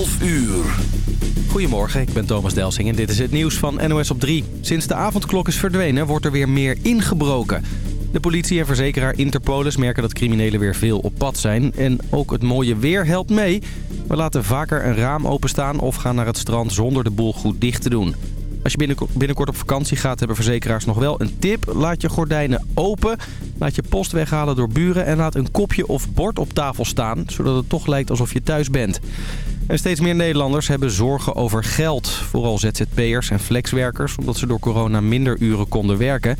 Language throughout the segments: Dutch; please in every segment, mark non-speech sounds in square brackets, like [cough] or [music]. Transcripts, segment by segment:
12 uur. Goedemorgen, ik ben Thomas Delsing en dit is het nieuws van NOS op 3. Sinds de avondklok is verdwenen wordt er weer meer ingebroken. De politie en verzekeraar Interpolis merken dat criminelen weer veel op pad zijn. En ook het mooie weer helpt mee. We laten vaker een raam openstaan of gaan naar het strand zonder de boel goed dicht te doen. Als je binnenkort op vakantie gaat, hebben verzekeraars nog wel een tip. Laat je gordijnen open, laat je post weghalen door buren... en laat een kopje of bord op tafel staan, zodat het toch lijkt alsof je thuis bent. En steeds meer Nederlanders hebben zorgen over geld. Vooral ZZP'ers en flexwerkers, omdat ze door corona minder uren konden werken.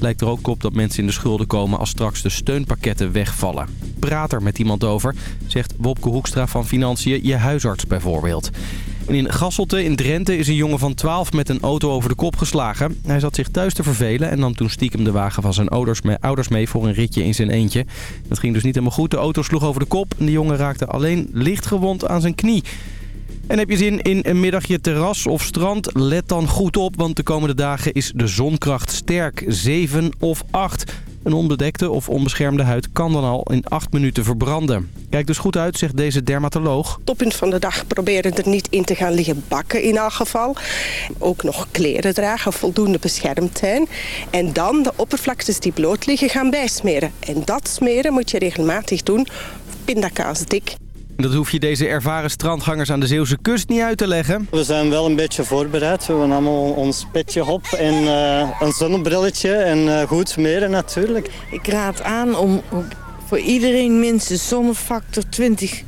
Lijkt er ook op dat mensen in de schulden komen als straks de steunpakketten wegvallen. Praat er met iemand over, zegt Wopke Hoekstra van Financiën, je huisarts bijvoorbeeld. In Gasselte in Drenthe is een jongen van 12 met een auto over de kop geslagen. Hij zat zich thuis te vervelen en nam toen stiekem de wagen van zijn ouders mee voor een ritje in zijn eentje. Dat ging dus niet helemaal goed. De auto sloeg over de kop en de jongen raakte alleen licht gewond aan zijn knie. En heb je zin in een middagje terras of strand? Let dan goed op, want de komende dagen is de zonkracht sterk. 7 of 8. Een onbedekte of onbeschermde huid kan dan al in 8 minuten verbranden. Kijk dus goed uit, zegt deze dermatoloog. Toppunt van de dag proberen er niet in te gaan liggen bakken in elk geval. Ook nog kleren dragen, voldoende beschermd zijn. En dan de oppervlaktes die bloot liggen gaan bijsmeren. En dat smeren moet je regelmatig doen. Pindakaas dik. Dat hoef je deze ervaren strandgangers aan de Zeeuwse kust niet uit te leggen. We zijn wel een beetje voorbereid. We hebben allemaal ons petje op en uh, een zonnebrilletje en uh, goed smeren natuurlijk. Ik raad aan om voor iedereen minstens zonnefactor 20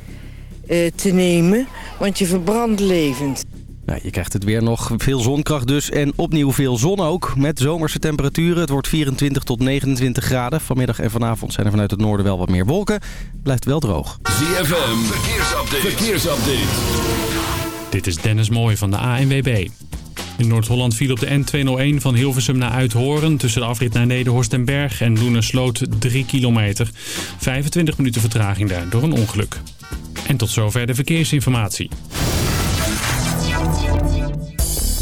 uh, te nemen, want je verbrandt levend. Nou, je krijgt het weer nog veel zonkracht dus en opnieuw veel zon ook. Met zomerse temperaturen. Het wordt 24 tot 29 graden. Vanmiddag en vanavond zijn er vanuit het noorden wel wat meer wolken. Blijft wel droog. ZFM, verkeersupdate. verkeersupdate. Dit is Dennis Mooij van de ANWB. In Noord-Holland viel op de N201 van Hilversum naar Uithoren... tussen de afrit naar Nederhorst en Berg en Loenersloot 3 kilometer. 25 minuten vertraging daar door een ongeluk. En tot zover de verkeersinformatie.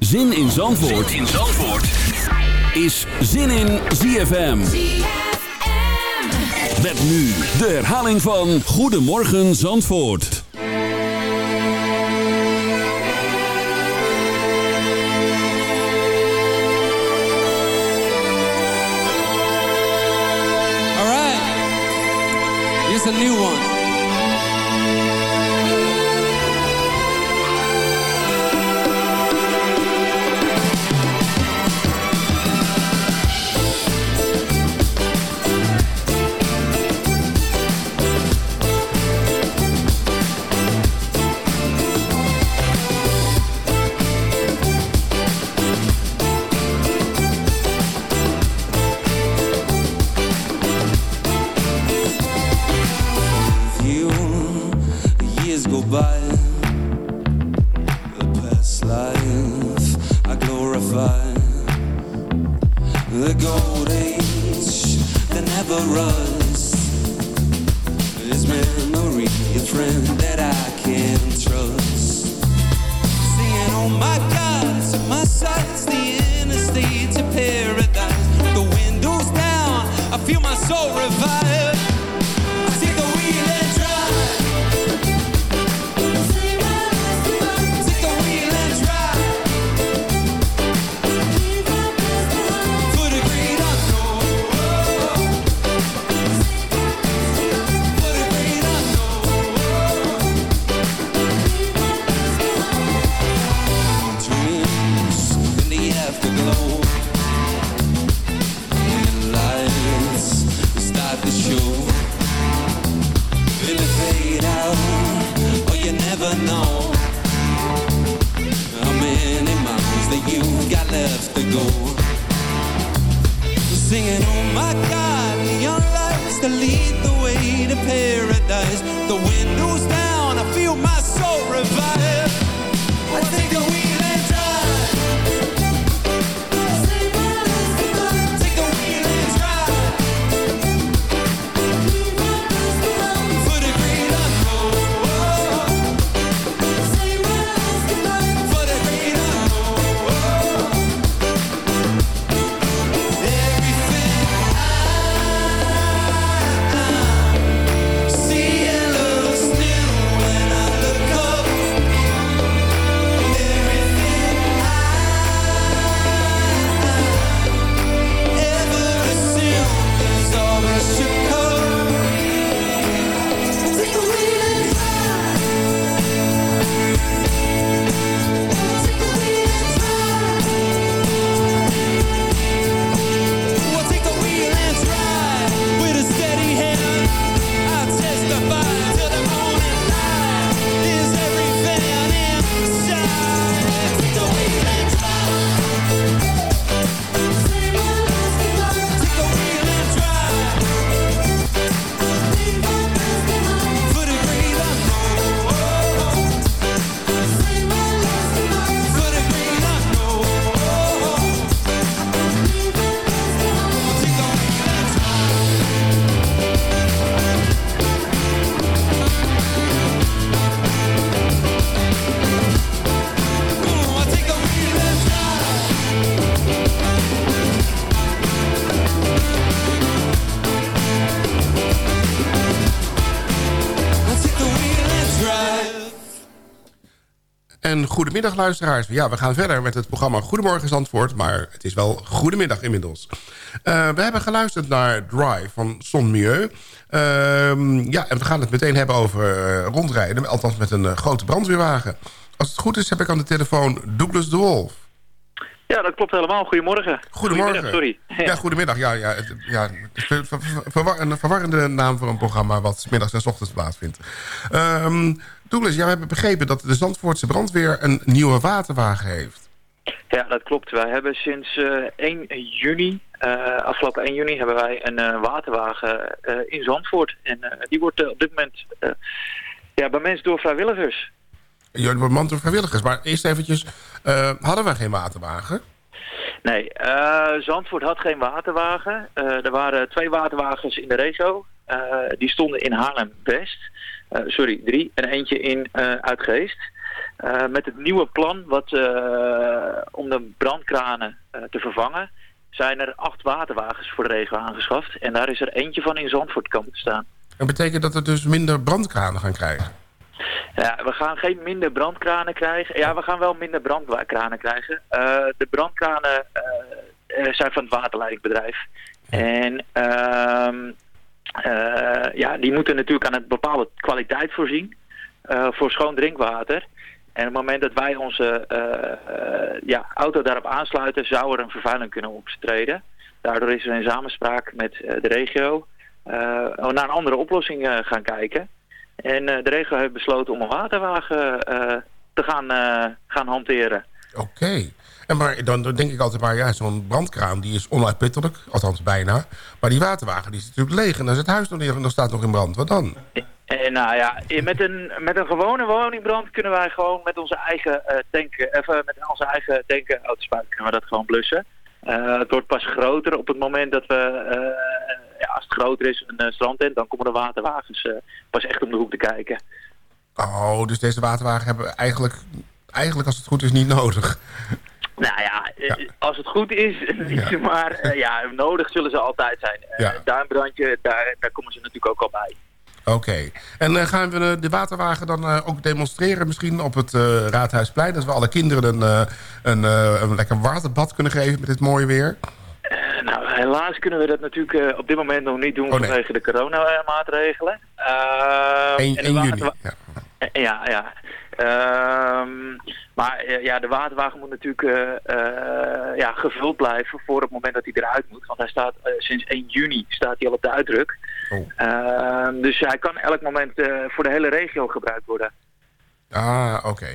Zin in Zandvoort, in Zandvoort. is Zin in ZFM. Met nu de herhaling van Goedemorgen Zandvoort. All right. Here's a new one. Goedemiddag luisteraars. Ja, we gaan verder met het programma Goedemorgen Zandvoort... maar het is wel goedemiddag inmiddels. Eh, we hebben geluisterd naar Drive van Son Mieux. Ehm, ja, en we gaan het meteen hebben over eh, rondrijden... althans met een eh, grote brandweerwagen. Als het goed is heb ik aan de telefoon Douglas de Wolf. Ja, dat klopt helemaal. Goedemorgen. Goedemorgen. Goedemiddag, sorry. Ja, goedemiddag. Ja, ja, het- ja, verwar- een verwarrende naam voor een programma... wat middags en 's ochtends plaatsvindt. Ehm Douglas, ja, we hebben begrepen dat de Zandvoortse brandweer... een nieuwe waterwagen heeft. Ja, dat klopt. Wij hebben sinds eh 1 juni, eh, afgelopen 1 juni, hebben wij een eh, waterwagen eh, in Zandvoort. En eh, die wordt eh, op dit moment eh ja, bemenst door vrijwilligers. Worden man door vrijwilligers. Maar eerst eventjes, eh, hadden we geen waterwagen? Nee, eh, Zandvoort had geen waterwagen. Eh, er waren twee waterwagens in de regio. Die stonden in Haarlem-West. Sorry, drie. En eentje in Uitgeest. Met het nieuwe plan wat, om de brandkranen te vervangen... zijn er acht waterwagens voor de regio aangeschaft. En daar is er eentje van in Zandvoort komen te staan. Dat betekent dat we dus minder brandkranen gaan krijgen. Ja, we gaan geen minder brandkranen krijgen. Ja, we gaan wel minder brandkranen krijgen. Eh, de brandkranen eh, eh, zijn van het waterleidingbedrijf. En ehm, eh, ja, die moeten natuurlijk aan een bepaalde kwaliteit voorzien voor schoon drinkwater. En op het moment dat wij onze ja, auto daarop aansluiten, zou er een vervuiling kunnen optreden. Daardoor is er in samenspraak met de regio eh, naar een andere oplossing gaan kijken. En eh, de regio heeft besloten om een waterwagen eh, te gaan, eh, gaan hanteren. Oké. En maar dan, dan denk ik altijd maar, ja, zo'n brandkraan die is onuitputtelijk. Althans bijna. Maar die waterwagen die is natuurlijk leeg. En dan is het huis nog, niet, nog staat nog in brand. Wat dan? En nou ja, met een, met een gewone woningbrand kunnen wij gewoon met onze eigen eh tanken, even met onze eigen tanken autospuit kunnen we dat gewoon blussen. Het wordt pas groter op het moment dat we, groter is, een uh, strandtent, dan komen de waterwagens eh, pas echt om de hoek te kijken. Oh, dus deze waterwagen hebben we eigenlijk, eigenlijk als het goed is niet nodig. Nou ja, eh, als het goed is, [laughs] niet, maar eh, ja, nodig zullen ze altijd zijn. Eh, Ja. Duimbrandje, daar, daar komen ze natuurlijk ook al bij. Oké. En eh, gaan we de, waterwagen dan eh, ook demonstreren misschien op het eh, Raadhuisplein? Dat we alle kinderen een, eh, een, eh, een lekker waterbad kunnen geven met dit mooie weer? Nou, helaas kunnen we dat natuurlijk eh, op dit moment nog niet doen Oh, nee. vanwege de coronamaatregelen. Uh, 1, 1 juni. Ja. Ja, ja. Ehm, maar eh, ja, de waterwagen moet natuurlijk eh, ja, gevuld blijven voor het moment dat hij eruit moet. Want hij staat sinds 1 juni staat hij al op de uitdruk. Oh. Ehm, dus hij kan elk moment voor de hele regio gebruikt worden. Ah, oké.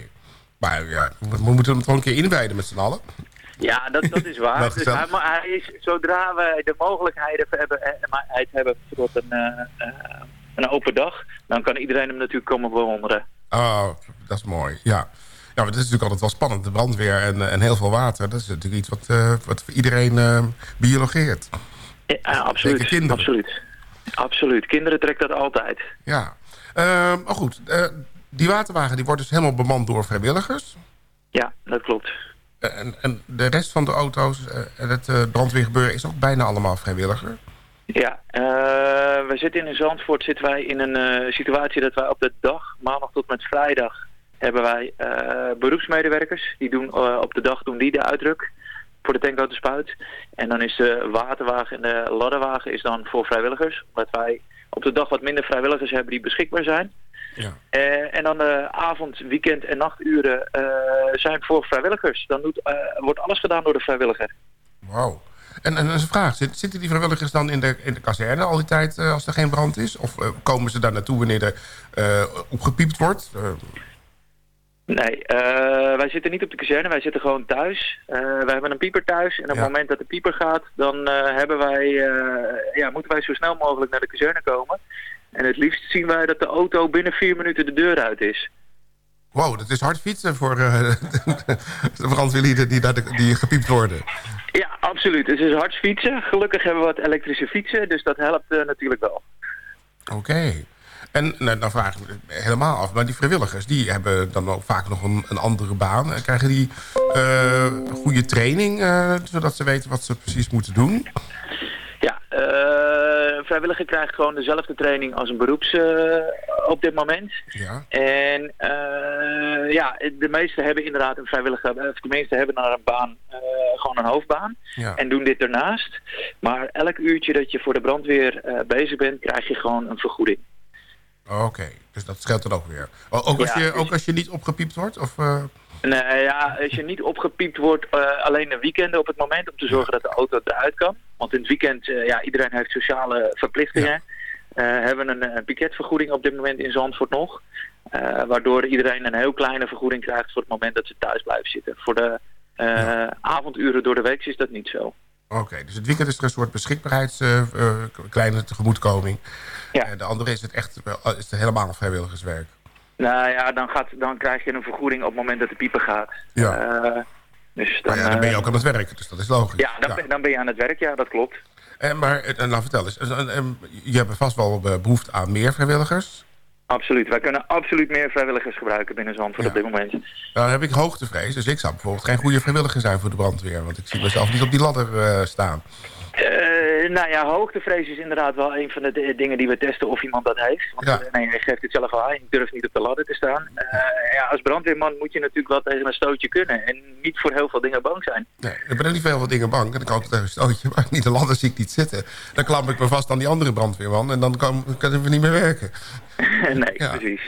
Maar ja, we, we moeten hem toch een keer inwijden met z'n allen. Ja, dat, dat is waar. [laughs] Dus hij, maar hij is, zodra we de mogelijkheid hebben, eh, hebben tot een, eh, eh, een open dag, dan kan iedereen hem natuurlijk komen bewonderen. Oh, dat is mooi, ja. Ja, maar het is natuurlijk altijd wel spannend. De brandweer en, eh, en heel veel water. Dat is natuurlijk iets wat, eh, wat voor iedereen eh, biologeert. Ja, absoluut. Kinderen. Absoluut. Absoluut. Kinderen trekken dat altijd. Ja. Ehm, maar goed, eh, die waterwagen die wordt dus helemaal bemand door vrijwilligers. Ja, dat klopt. En, en de rest van de auto's eh, en het eh, brandweergebeuren is ook bijna allemaal vrijwilliger. Ja, eh, we zitten in Zandvoort zitten wij in een eh, situatie dat wij op de dag, maandag tot met vrijdag, hebben wij eh, beroepsmedewerkers. Die doen eh, op de dag doen die de uitdruk voor de tankauto-spuit. En dan is de waterwagen en de ladderwagen is dan voor vrijwilligers. Omdat wij op de dag wat minder vrijwilligers hebben die beschikbaar zijn. Ja. Eh, en dan de avond, weekend en nachturen eh, zijn voor vrijwilligers. Dan doet, eh, wordt alles gedaan door de vrijwilliger. Wauw. En, en een vraag, zit- zitten die vrijwilligers dan in de, in de kazerne al die tijd eh, als er geen brand is? Of eh, komen ze daar naartoe wanneer er eh, opgepiept wordt? Eh, Nee, eh, wij zitten niet op de kazerne, wij zitten gewoon thuis. Eh wij hebben een pieper thuis en op het moment dat de pieper gaat, dan eh, hebben wij, eh, ja, moeten wij zo snel mogelijk naar de kazerne komen. En het liefst zien wij dat de auto binnen vier minuten de deur uit is. wow, dat is hard fietsen voor eh, [laughs] de brandweerlieden die, de- die gepiept worden. Ja, absoluut. Het is hard fietsen. Gelukkig hebben we wat elektrische fietsen, dus dat helpt eh, natuurlijk wel. Oké. En nou, dan vraag ik me helemaal af, maar die vrijwilligers... die hebben dan ook vaak nog een, een andere baan. En Krijgen die eh, goede training, zodat ze weten wat ze precies moeten doen? Eh, vrijwilliger krijgt gewoon dezelfde training als een beroeps eh, op dit moment. Ja. En eh, ja, de meesten hebben inderdaad een vrijwillige, eh, of de meesten hebben naar een baan, gewoon een hoofdbaan. Ja. En doen dit ernaast. Maar elk uurtje dat je voor de brandweer bezig bent, krijg je gewoon een vergoeding. Oké, dus dat scheelt dan ook weer. Ook als, Ja, je, dus- ook als je niet opgepiept wordt? Of, Nee, ja, als je niet opgepiept wordt, alleen de weekenden op het moment, om te zorgen dat de auto eruit kan. Want in het weekend, eh, ja, iedereen heeft sociale verplichtingen. Eh, hebben we een, een piketvergoeding op dit moment in Zandvoort nog. Eh, waardoor iedereen een heel kleine vergoeding krijgt voor het moment dat ze thuis blijven zitten. Voor de eh, avonduren door de week is dat niet zo. Oké, dus het weekend is er een soort beschikbaarheids... eh, eh, kleine tegemoetkoming. Ja. En de andere is het echt wel- is het helemaal vrijwilligerswerk. Nou ja, dan, gaat, dan krijg je een vergoeding op het moment dat de pieper gaat. Ja. Eh, dus dan, Maar ja, dan ben je eh, ook aan het werk, dus dat is logisch. Ja, dan, Ben, dan ben je aan het werk, ja, dat klopt. En, maar, en, nou vertel eens, en- en- je hebt vast wel eh, behoefte aan meer vrijwilligers. Absoluut. Wij kunnen absoluut meer vrijwilligers gebruiken binnen Zandvoort Ja. op dit moment. Nou heb ik hoogtevrees, dus ik zou bijvoorbeeld geen goede vrijwilliger zijn voor de brandweer. Want ik zie mezelf niet op die ladder eh, staan. Eh, nou ja, hoogtevrees is inderdaad wel een van de dingen die we testen of iemand dat heeft. Want Ja. eh, nee, hij geeft het zelf al aan, je durft niet op de ladder te staan. Eh, ja, als brandweerman moet je natuurlijk wel tegen een stootje kunnen en niet voor heel veel dingen bang zijn. Nee, ik ben niet veel dingen bang. En ik kan altijd een stootje, maar niet de ladder zie ik niet zitten. Dan klamp ik me vast aan die andere brandweerman en dan kan, kunnen we niet meer werken. [laughs] nee, Ja. precies.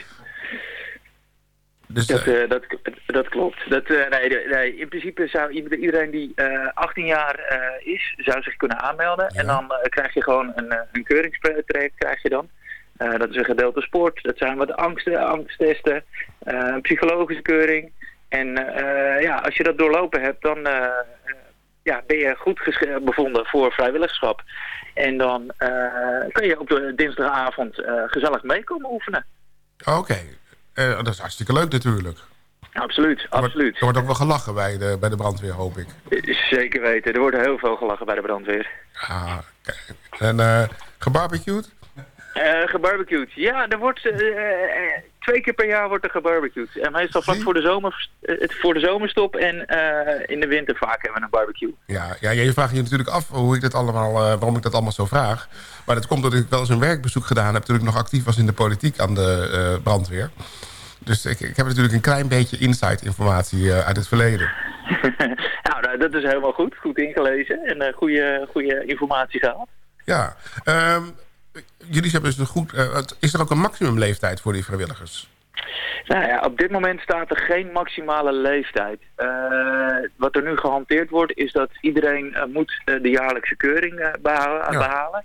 Dus Dat, eh, eh, dat, dat klopt. Dat, eh, nee, in principe zou ieder- iedereen die eh 18 jaar is, zou zich kunnen aanmelden. En dan krijg je gewoon een, een keuringstraject krijg je dan. Dat is een gedeelte sport. Dat zijn wat angsten, angsttesten, een psychologische keuring. En ja, als je dat doorlopen hebt, dan ja, ben je goed bevonden voor vrijwilligerschap. En dan kun je op de dinsdagavond gezellig meekomen oefenen. oké. Eh, dat is hartstikke leuk natuurlijk. Absoluut, Er wordt, absoluut. er wordt ook wel gelachen bij de, bij de brandweer, hoop ik. Zeker weten. Er wordt heel veel gelachen bij de brandweer. Ja, kijk. En eh gebarbecued? Eh gebarbecued. Ja, er wordt eh, eh, twee keer per jaar wordt er gebarbecued. En meestal vlak voor de, zomer, eh, voor de zomerstop en eh, in de winter vaak hebben we een barbecue. Ja, ja, je vraagt je natuurlijk af hoe ik dat allemaal, eh, waarom ik dat allemaal zo vraag. Maar dat komt doordat ik wel eens een werkbezoek gedaan heb... toen ik nog actief was in de politiek aan de eh, brandweer. Dus ik, ik heb natuurlijk een klein beetje inside informatie eh, uit het verleden. [laughs] nou, dat is helemaal goed. Goed ingelezen en eh, goede, goede informatie gehad. Ja, ehm, jullie hebben dus een goed... eh, is er ook een maximumleeftijd voor die vrijwilligers? Nou ja, op dit moment staat er geen maximale leeftijd. Wat er nu gehanteerd wordt is dat iedereen moet de jaarlijkse keuring eh, Ja. behalen.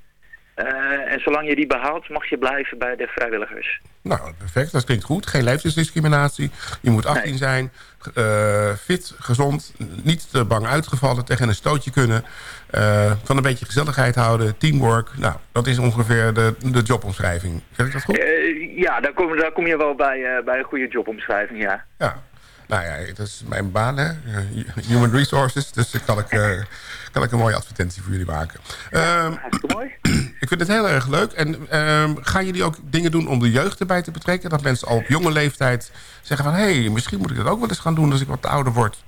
Eh, en zolang je die behaalt, mag je blijven bij de vrijwilligers. Nou, perfect. Dat klinkt goed. Geen leeftijdsdiscriminatie. Je moet 18 zijn, eh, fit, gezond, niet te bang uitgevallen, tegen een stootje kunnen. eh, van een beetje gezelligheid houden, teamwork. Nou, dat is ongeveer de, de jobomschrijving. Zeg ik dat goed? Ja, daar kom, daar kom je wel bij, bij een goede jobomschrijving, ja. Ja. Nou ja, dat is mijn baan, hè. Human Resources. Dus dan kan ik, kan ik een mooie advertentie voor jullie maken. Ehm, mooi. [clears throat] ik vind het heel erg leuk. En ehm, gaan jullie ook dingen doen om de jeugd erbij te betrekken? Dat mensen al op jonge leeftijd zeggen van... hé, hey, misschien moet ik dat ook wel eens gaan doen als ik wat ouder word.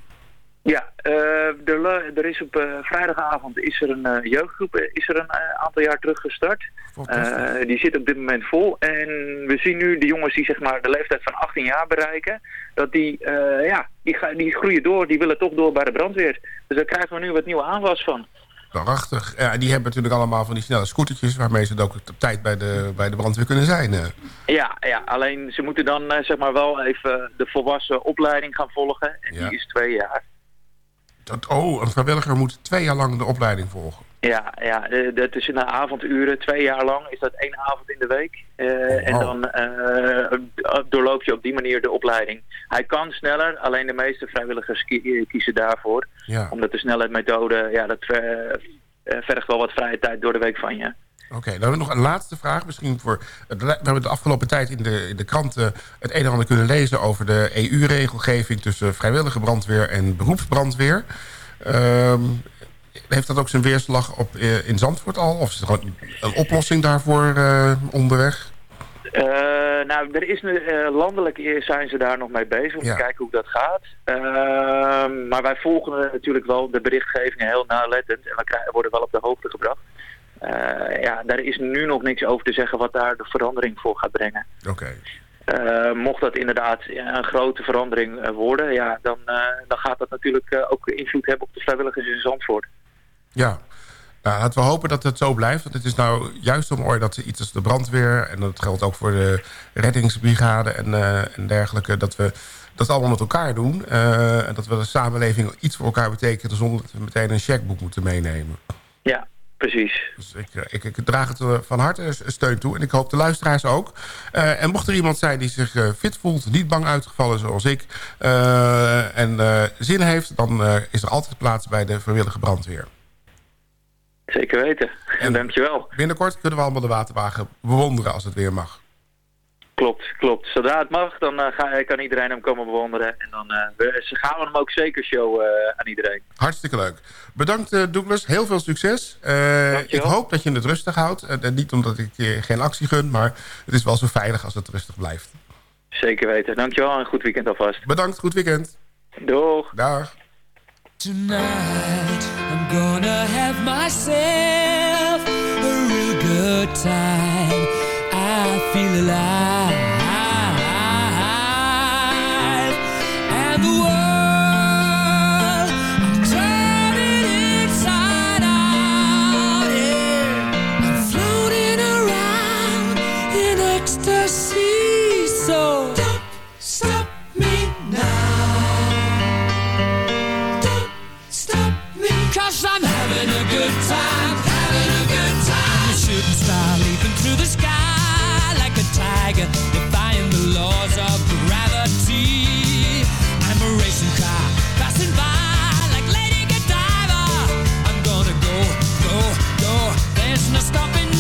Ja, eh, er, er is op eh, vrijdagavond is er een eh, jeugdgroep is er een aantal jaar terug gestart. Die zit op dit moment vol. En we zien nu de jongens die zeg maar de leeftijd van 18 jaar bereiken, dat die, ja, die, die groeien door, die willen toch door bij de brandweer. Dus daar krijgen we nu wat nieuwe aanwas van. Prachtig. Ja, die hebben natuurlijk allemaal van die snelle scootertjes... waarmee ze ook op tijd bij de, bij de brandweer kunnen zijn. Ja, ja, alleen ze moeten dan zeg maar wel even de volwassen opleiding gaan volgen. En Ja. die is twee jaar. Dat, oh, een vrijwilliger moet twee jaar lang de opleiding volgen. Ja, ja de, dat is in de avonduren, twee jaar lang is dat één avond in de week. Eh, En dan eh, doorloop je op die manier de opleiding. Hij kan sneller, alleen de meeste vrijwilligers ki- kiezen daarvoor. Ja. Omdat de snelheidsmethode, ja, dat ver- eh, vergt wel wat vrije tijd door de week van je. Oké, dan hebben we nog een laatste vraag. Misschien voor, het- we hebben de afgelopen tijd in de, in de kranten het een en ander kunnen lezen... over de EU-regelgeving tussen vrijwillige brandweer en beroepsbrandweer. Ehm, heeft dat ook zijn weerslag op, eh, in Zandvoort al? Of is er gewoon een oplossing daarvoor eh, onderweg? Eh, nou, er is nu, eh, landelijk zijn ze daar nog mee bezig om Ja. te kijken hoe dat gaat. Ehm, maar wij volgen natuurlijk wel de berichtgevingen heel nauwlettend en we krijgen, worden wel op de hoogte gebracht. Eh, ja, daar is nu nog niks over te zeggen wat daar de verandering voor gaat brengen. Oké. Eh, mocht dat inderdaad een grote verandering eh, worden, ja, dan, dan gaat dat natuurlijk ook invloed hebben op de vrijwilligers in Zandvoort. Ja. Nou, laten we hopen dat het zo blijft. Want het is nou juist zo mooi dat iets als de brandweer... en dat geldt ook voor de reddingsbrigade en, en dergelijke... dat we dat allemaal met elkaar doen. en dat we de samenleving iets voor elkaar betekenen... zonder dat we meteen een checkboek moeten meenemen. Ja, precies. Dus ik, eh, ik, ik draag het eh, van harte steun toe. En ik hoop de luisteraars ook. Eh, en mocht er iemand zijn die zich fit voelt... niet bang uitgevallen zoals ik... en zin heeft... dan is er altijd plaats bij de vrijwillige brandweer. Zeker weten. En [laughs] dankjewel. Binnenkort kunnen we allemaal de waterwagen bewonderen als het weer mag. Klopt, klopt. Zodra het mag, dan eh, ga, kan iedereen hem komen bewonderen. En dan eh, we, gaan we hem ook zeker showen eh, aan iedereen. Hartstikke leuk. Bedankt Douglas, heel veel succes. Eh, ik hoop dat je het rustig houdt. Niet omdat ik je geen actie gun, maar het is wel zo veilig als het rustig blijft. Zeker weten. Dankjewel en een goed weekend alvast. Bedankt, goed weekend. Doeg. Dag. Tonight I'm gonna have myself a real good time. I feel alive. And the world, I'm turning inside out. Yeah. I'm floating around in ecstasy. So don't stop me now. Don't stop me. Cause I'm having a good time, having a good time. A shooting star leaping through the sky defying the laws of gravity. I'm a racing car passing by like Lady Godiva. I'm gonna go, go, go. There's no stopping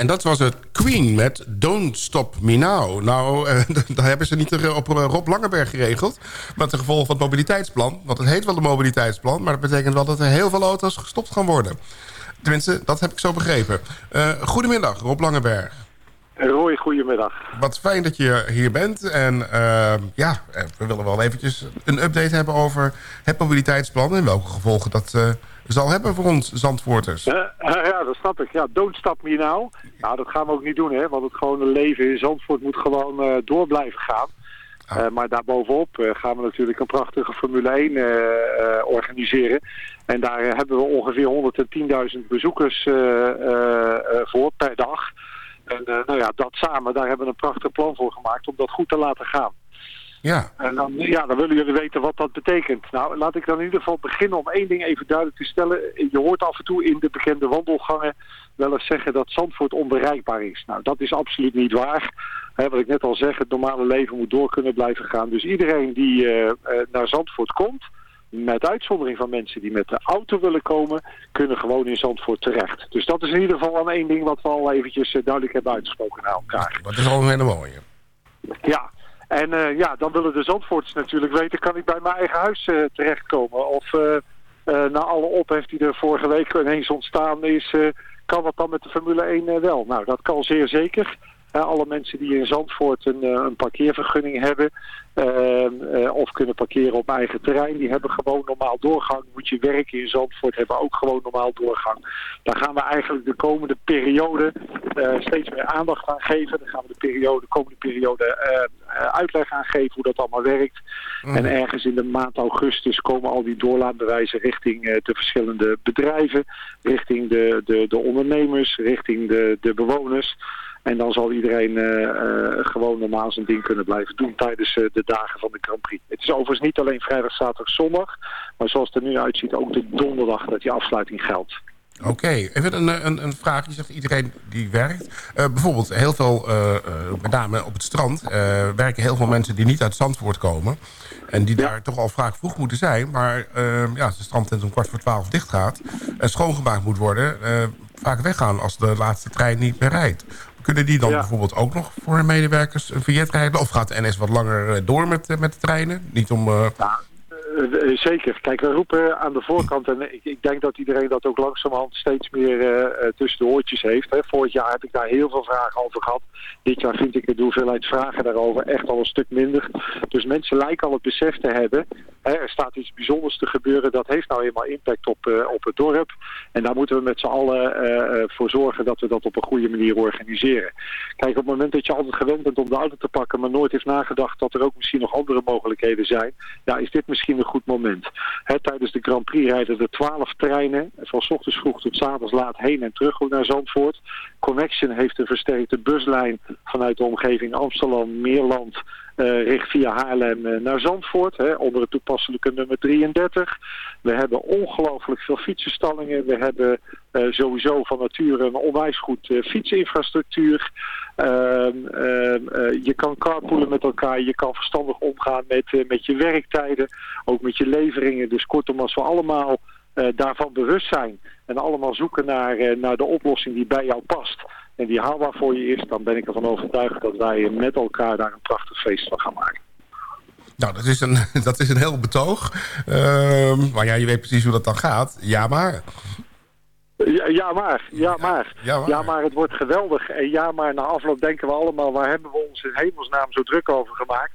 en dat was het Queen met Don't Stop Me Now. Nou, eh, [laughs] daar hebben ze niet op eh, Rob Langenberg geregeld. Met de gevolg van het mobiliteitsplan. Want het heet wel een mobiliteitsplan. Maar dat betekent wel dat er heel veel auto's gestopt gaan worden. Tenminste, dat heb ik zo begrepen. Eh, goedemiddag, Rob Langenberg. Roy, goedemiddag. Wat fijn dat je hier bent. En eh, ja, eh, we willen wel eventjes een update hebben over het mobiliteitsplan... en welke gevolgen dat eh, zal hebben voor ons Zandvoorters. Eh, ja, dat snap ik. Ja, don't stop me now. Nou, dat gaan we ook niet doen, hè. Want het gewone leven in Zandvoort moet gewoon door blijven gaan. Eh, maar daarbovenop gaan we natuurlijk een prachtige Formule 1 eh, eh, organiseren. En daar hebben we ongeveer 110.000 bezoekers voor per dag. En eh, nou ja, dat samen, daar hebben we een prachtig plan voor gemaakt om dat goed te laten gaan. Ja. En dan, ja, dan willen jullie weten wat dat betekent. Nou, laat ik dan in ieder geval beginnen om één ding even duidelijk te stellen. Je hoort af en toe in de bekende wandelgangen wel eens zeggen dat Zandvoort onbereikbaar is. Nou, dat is absoluut niet waar. Wat ik net al zeg, het normale leven moet door kunnen blijven gaan. Dus iedereen die eh, eh, naar Zandvoort komt, met uitzondering van mensen die met de auto willen komen, kunnen gewoon in Zandvoort terecht. Dus dat is in ieder geval aan één ding wat we al eventjes eh, duidelijk hebben uitgesproken naar elkaar. Dat is al een hele mooie. Ja, en eh, ja, dan willen de Zandvoorters natuurlijk weten, kan ik bij mijn eigen huis eh, terechtkomen? Of na alle ophef die er vorige week ineens ontstaan is, kan dat dan met de Formule 1 eh, wel? Nou, dat kan zeer zeker. Alle mensen die in Zandvoort een, eh, een parkeervergunning hebben eh, eh, of kunnen parkeren op eigen terrein, die hebben gewoon normaal doorgang. Moet je werken in Zandvoort, hebben ook gewoon normaal doorgang. Daar gaan we eigenlijk de komende periode eh, steeds meer aandacht aan geven. Daar gaan we de, periode, de komende periode uitleg aan geven hoe dat allemaal werkt. En ergens in de maand augustus komen al die doorlaatbewijzen richting de verschillende bedrijven, richting de, de, de ondernemers, richting de, de bewoners. En dan zal iedereen eh, eh, gewoon normaal zijn ding kunnen blijven doen tijdens eh, de dagen van de Grand Prix. Het is overigens niet alleen vrijdag, zaterdag, zondag. Maar zoals het er nu uitziet ook de donderdag dat die afsluiting geldt. Oké, even een, een, een vraag. Je zegt iedereen die werkt. Bijvoorbeeld heel veel, eh, met name op het strand... werken heel veel mensen die niet uit Zandvoort komen. En die daar toch al vaak vroeg moeten zijn. Maar eh, ja, als de strandtent om kwart voor twaalf dicht gaat... en schoongemaakt moet worden... vaak weggaan als de laatste trein niet meer rijdt. Kunnen die dan bijvoorbeeld ook nog voor hun medewerkers een vignet rijden? Of gaat de NS wat langer eh, door met, eh, met de treinen? Niet om... eh, Eh, eh, zeker. Kijk, we roepen aan de voorkant, en ik, ik denk dat iedereen dat ook langzamerhand steeds meer eh, tussen de oortjes heeft. Hè. Vorig jaar heb ik daar heel veel vragen over gehad. Dit jaar vind ik de hoeveelheid vragen daarover echt al een stuk minder. Dus mensen lijken al het besef te hebben. Hè, er staat iets bijzonders te gebeuren. Dat heeft nou eenmaal impact op, op het dorp. En daar moeten we met z'n allen voor zorgen dat we dat op een goede manier organiseren. Kijk, op het moment dat je altijd gewend bent om de auto te pakken, maar nooit heeft nagedacht dat er ook misschien nog andere mogelijkheden zijn, ja, is dit misschien een goed moment. Tijdens de Grand Prix rijden er twaalf treinen, van 's ochtends vroeg tot 's avonds laat heen en terug naar Zandvoort. Connection heeft een versterkte buslijn vanuit de omgeving Amsterdam, Meerland, eh richt via Haarlem eh, naar Zandvoort, hè, onder het toepasselijke nummer 33. We hebben ongelooflijk veel fietsenstallingen. We hebben eh, sowieso van nature een onwijs goed fietsinfrastructuur. Ehm, ehm, eh, je kan carpoolen met elkaar, je kan verstandig omgaan met, met je werktijden, ook met je leveringen. Dus kortom, als we allemaal daarvan bewust zijn en allemaal zoeken naar, eh, naar de oplossing die bij jou past en die haalbaar voor je is, dan ben ik ervan overtuigd dat wij met elkaar daar een prachtig feest van gaan maken. Nou, dat is een, [laughs] dat is een heel betoog. Ehm, maar ja, je weet precies hoe dat dan gaat. Ja, maar... Ja, ja maar, ja maar. Ja, maar. Ja maar, het wordt geweldig. En ja maar, na afloop denken we allemaal, waar hebben we ons in hemelsnaam zo druk over gemaakt?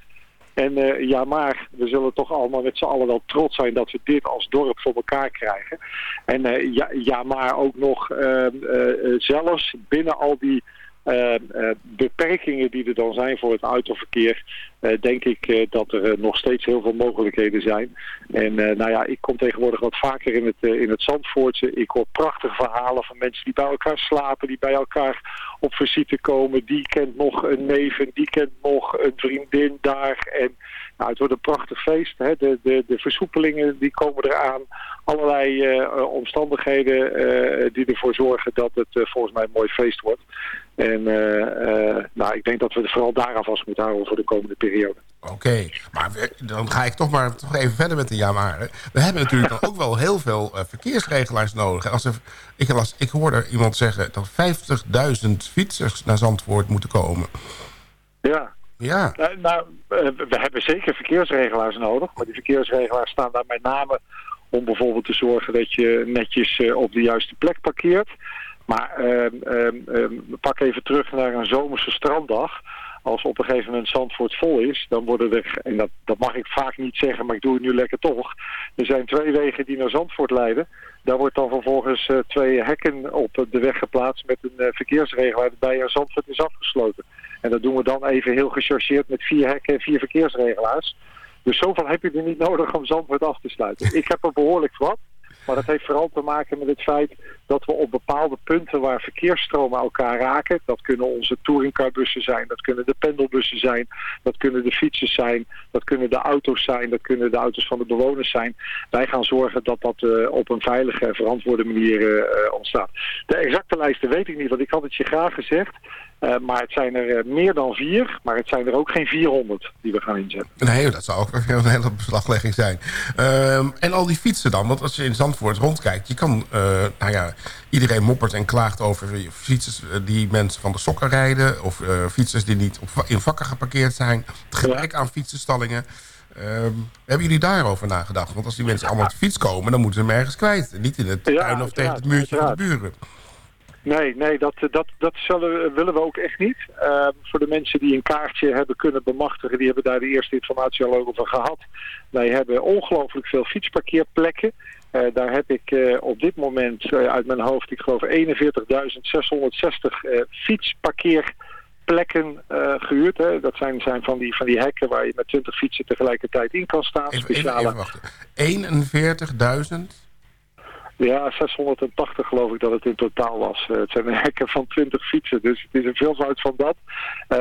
En eh, ja maar, we zullen toch allemaal met z'n allen wel trots zijn dat we dit als dorp voor elkaar krijgen. En eh, ja, ja maar ook nog, eh, eh, zelfs binnen al die eh, eh, beperkingen die er dan zijn voor het autoverkeer, denk ik eh, dat er eh, nog steeds heel veel mogelijkheden zijn. En eh, nou ja, ik kom tegenwoordig wat vaker in het, eh, in het Zandvoortse. Ik hoor prachtige verhalen van mensen die bij elkaar slapen, die bij elkaar op visite komen. Die kent nog een neef en die kent nog een vriendin daar. En nou, het wordt een prachtig feest. Hè. De, de, de versoepelingen die komen eraan. Allerlei eh, eh, omstandigheden eh, die ervoor zorgen dat het eh, volgens mij een mooi feest wordt. En eh, eh, nou, ik denk dat we het vooral daar aan vast moeten houden voor de komende periode. Oké, maar we- dan ga ik toch maar toch even verder met de jamaren. We hebben natuurlijk dan ook wel heel veel eh, verkeersregelaars nodig. Als er, ik, las, ik hoorde iemand zeggen dat 50.000 fietsers naar Zandvoort moeten komen. Ja. Ja. Nou, nou, eh, we hebben zeker verkeersregelaars nodig. Maar die verkeersregelaars staan daar met name om bijvoorbeeld te zorgen dat je netjes eh, op de juiste plek parkeert. Maar ehm, pak even terug naar een zomerse stranddag. Als op een gegeven moment Zandvoort vol is, dan worden er, en dat, dat mag ik vaak niet zeggen, maar ik doe het nu lekker toch. Er zijn twee wegen die naar Zandvoort leiden. Daar wordt dan vervolgens eh, twee hekken op de weg geplaatst met een eh, verkeersregelaar erbij en Zandvoort is afgesloten. En dat doen we dan even heel gechargeerd met vier hekken en vier verkeersregelaars. Dus zoveel heb je er niet nodig om Zandvoort af te sluiten. Ik heb er behoorlijk wat. Maar dat heeft vooral te maken met het feit dat we op bepaalde punten waar verkeersstromen elkaar raken, dat kunnen onze touringcarbussen zijn, dat kunnen de pendelbussen zijn, dat kunnen de fietsers zijn, dat kunnen de auto's zijn, dat kunnen de auto's van de bewoners zijn. Wij gaan zorgen dat dat eh, op een veilige en verantwoorde manier eh, eh, ontstaat. De exacte lijsten weet ik niet, want ik had het je graag gezegd. Maar het zijn er meer dan vier, maar het zijn er ook geen 400 die we gaan inzetten. Nee, dat zou ook een hele beslaglegging zijn. Ehm, en al die fietsen dan, want als je in Zandvoort rondkijkt... je kan, nou ja, iedereen moppert en klaagt over fietsers eh, die mensen van de sokken rijden... of eh, fietsers die niet op, in vakken geparkeerd zijn. Het gebrek aan fietsenstallingen. Ehm, hebben jullie daarover nagedacht? Want als die mensen allemaal op de fiets komen... dan moeten ze hem ergens kwijt. Niet in het tuin of tegen het muurtje van de buren. Nee, nee dat, dat, dat zullen, willen we ook echt niet. Ehm, voor de mensen die een kaartje hebben kunnen bemachtigen, die hebben daar de eerste informatie al over gehad. Wij hebben ongelooflijk veel fietsparkeerplekken. Eh, daar heb ik eh, op dit moment eh, uit mijn hoofd, ik geloof 41.660 eh fietsparkeerplekken eh, gehuurd. Hè. Dat zijn, zijn van, die, van die hekken waar je met 20 fietsen tegelijkertijd in kan staan. Speciale even wachten. 41.000? ja, 680 geloof ik dat het in totaal was. Het zijn hekken van 20 fietsen, dus het is een veelvoud van dat.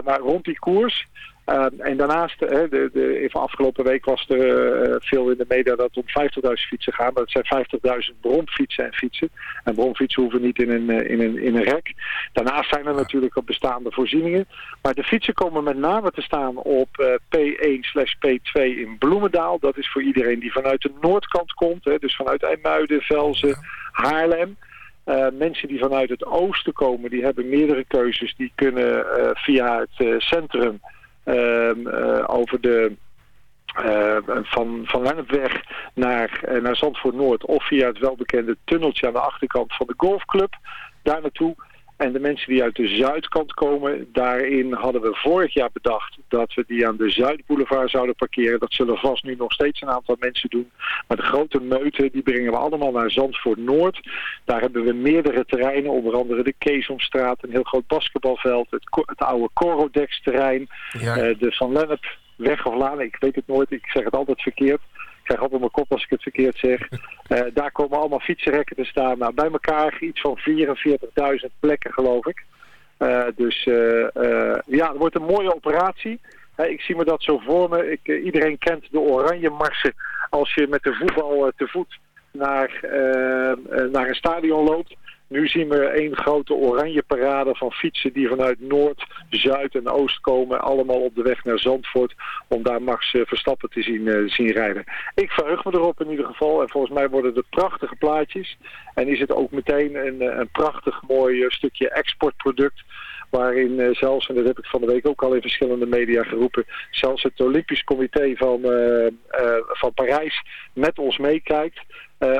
Maar rond die koers... eh, en daarnaast, eh, de, de, afgelopen week was er eh, veel in de media dat het om 50.000 fietsen gaat. Maar het zijn 50.000 bromfietsen en fietsen. En bromfietsen hoeven niet in een, eh, in, een, in een rek. Daarnaast zijn er natuurlijk ook bestaande voorzieningen. Maar de fietsen komen met name te staan op eh, P1 slash P2 in Bloemendaal. Dat is voor iedereen die vanuit de noordkant komt. Hè, dus vanuit IJmuiden, Velzen, Haarlem. Mensen die vanuit het oosten komen, die hebben meerdere keuzes. Die kunnen via het centrum over de eh, van, van Lennepweg naar, eh, naar Zandvoort Noord of via het welbekende tunneltje aan de achterkant van de golfclub daar naartoe. En de mensen die uit de zuidkant komen, daarin hadden we vorig jaar bedacht dat we die aan de Zuidboulevard zouden parkeren. Dat zullen vast nu nog steeds een aantal mensen doen. Maar de grote meuten, die brengen we allemaal naar Zandvoort Noord. Daar hebben we meerdere terreinen, onder andere de Keesomstraat, een heel groot basketbalveld, het, het oude Corodex terrein, Ja. eh, de Van Lennep weg of laan, ik weet het nooit, ik zeg het altijd verkeerd. Ik krijg altijd mijn kop als ik het verkeerd zeg. Eh, daar komen allemaal fietsenrekken te staan. Nou, bij elkaar iets van 44.000 plekken, geloof ik. Eh, dus eh, ja, het wordt een mooie operatie. Ik zie me dat zo voor me. Ik, iedereen kent de oranje marsen als je met de voetbal te voet naar, naar een stadion loopt. Nu zien we één grote oranje parade van fietsen die vanuit Noord, Zuid en Oost komen. Allemaal op de weg naar Zandvoort om daar Max eh, Verstappen te zien, eh, zien rijden. Ik verheug me erop in ieder geval. En volgens mij worden het prachtige plaatjes. En is het ook meteen een, eh, een prachtig mooi stukje exportproduct. Waarin zelfs, en dat heb ik van de week ook al in verschillende media geroepen, zelfs het Olympisch Comité van, van Parijs met ons meekijkt.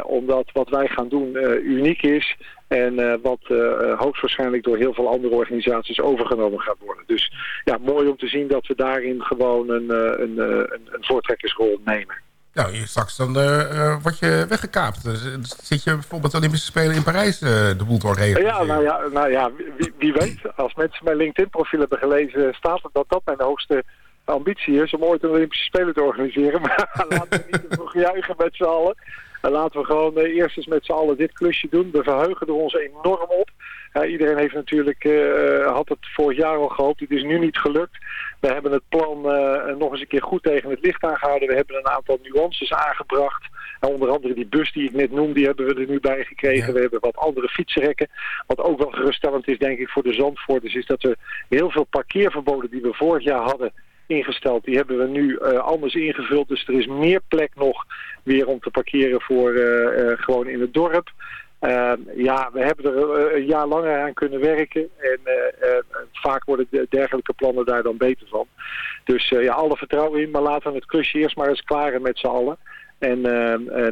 Omdat wat wij gaan doen uniek is en eh, wat eh, eh, hoogstwaarschijnlijk door heel veel andere organisaties overgenomen gaat worden. Dus ja, mooi om te zien dat we daarin gewoon een, een, een, een voortrekkersrol nemen. Nou, je, straks dan eh, word je weggekaapt. Dus, zit je bijvoorbeeld de Olympische Spelen in Parijs de boel te organiseren? Ja, nou ja, nou ja wie, wie weet. Als mensen mijn LinkedIn-profiel hebben gelezen, staat er dat dat mijn hoogste ambitie is om ooit een Olympische Spelen te organiseren. [laughs] Maar laten we niet te vroeg juichen met z'n allen. En laten we gewoon eh, eerst eens met z'n allen dit klusje doen. We verheugen er ons enorm op. Ja, iedereen heeft natuurlijk, eh, had het vorig jaar al gehoopt. Het is nu niet gelukt. We hebben het plan eh, nog eens een keer goed tegen het licht aangehouden. We hebben een aantal nuances aangebracht. En onder andere die bus die ik net noemde, die hebben we er nu bij gekregen. We hebben wat andere fietsrekken. Wat ook wel geruststellend is, denk ik, voor de Zandvoorters... is dat we heel veel parkeerverboden die we vorig jaar hadden ingesteld. Die hebben we nu eh, anders ingevuld. Dus er is meer plek nog weer om te parkeren voor eh, eh, gewoon in het dorp. Ja, we hebben er een jaar langer aan kunnen werken. En vaak worden de dergelijke plannen daar dan beter van. Dus ja, alle vertrouwen in. Maar laten we het klusje eerst maar eens klaren met z'n allen. En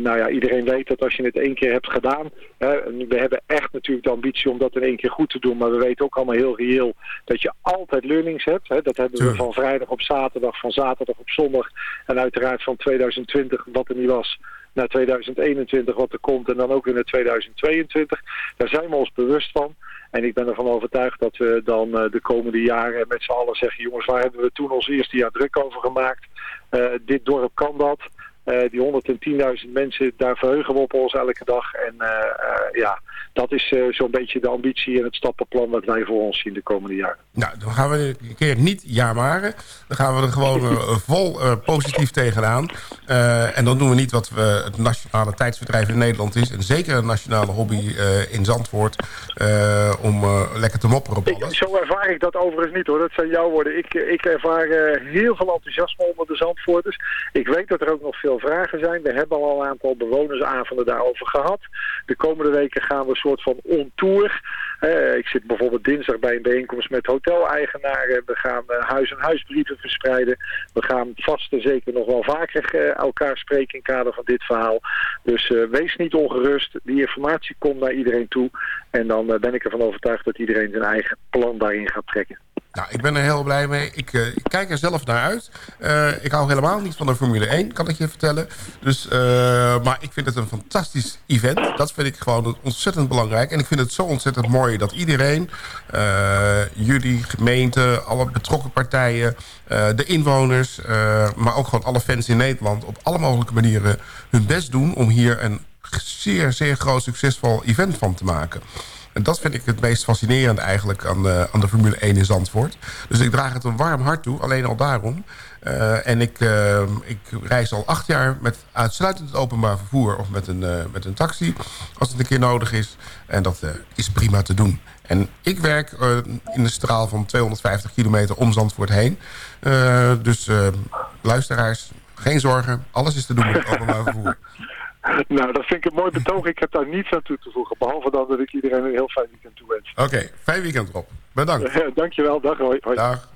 nou ja, iedereen weet dat als je het één keer hebt gedaan... we hebben echt natuurlijk de ambitie om dat in één keer goed te doen... maar we weten ook allemaal heel reëel dat je altijd learnings hebt. Hè? Dat hebben we van vrijdag op zaterdag, van zaterdag op zondag... en uiteraard van 2020, wat er niet was naar 2021 wat er komt en dan ook weer naar 2022. Daar zijn we ons bewust van. En ik ben ervan overtuigd dat we dan uh, de komende jaren met z'n allen zeggen... jongens, waar hebben we toen ons eerste jaar druk over gemaakt? Uh, dit dorp kan dat. Uh, die 110.000 mensen, daar verheugen we op ons elke dag. En ja, dat is zo'n beetje de ambitie en het stappenplan dat wij voor ons zien de komende jaren. Nou, dan gaan we een keer niet jaarmaren. Dan gaan we er gewoon [laughs] vol positief tegenaan. en dan doen we niet wat we het nationale tijdsverdrijf in Nederland is. En zeker een nationale hobby in Zandvoort. om lekker te mopperen op alles. Ik, zo ervaar ik dat overigens niet hoor. Dat zijn jouw woorden. Ik, ik ervaar heel veel enthousiasme onder de Zandvoorters. Ik weet dat er ook nog veel vragen zijn. We hebben al een aantal bewonersavonden daarover gehad. De komende weken gaan we een soort van on-tour. Uh, ik zit bijvoorbeeld dinsdag bij een bijeenkomst met hoteleigenaren. We gaan uh, huis-en-huisbrieven verspreiden. We gaan vast en zeker nog wel vaker uh, elkaar spreken in kader van dit verhaal. Dus wees niet ongerust. Die informatie komt naar iedereen toe. En dan ben ik ervan overtuigd dat iedereen zijn eigen plan daarin gaat trekken. Nou, ik ben er heel blij mee. Ik, ik kijk er zelf naar uit. Uh, ik hou helemaal niet van de Formule 1, kan ik je vertellen. Dus, uh, maar ik vind het een fantastisch event. Dat vind ik gewoon ontzettend belangrijk. En ik vind het zo ontzettend mooi dat iedereen... jullie, gemeente, alle betrokken partijen... de inwoners, maar ook gewoon alle fans in Nederland... op alle mogelijke manieren hun best doen... om hier een zeer, zeer groot succesvol event van te maken. En dat vind ik het meest fascinerend eigenlijk aan de, aan de Formule 1 in Zandvoort. Dus ik draag het een warm hart toe, alleen al daarom. Uh, en ik, uh, ik reis al acht jaar met uitsluitend het openbaar vervoer... of met een, met een taxi, als het een keer nodig is. En dat is prima te doen. En ik werk in een straal van 250 kilometer om Zandvoort heen. dus luisteraars, geen zorgen. Alles is te doen met het openbaar vervoer. [laughs] Nou, dat vind ik een mooi betoog. Ik heb daar niets aan toe te voegen. Behalve dan dat ik iedereen een heel fijn weekend toewens. Oké, okay, fijn weekend Rob. Bedankt. [laughs] Dankjewel. Dag hoi. hoi. Dag.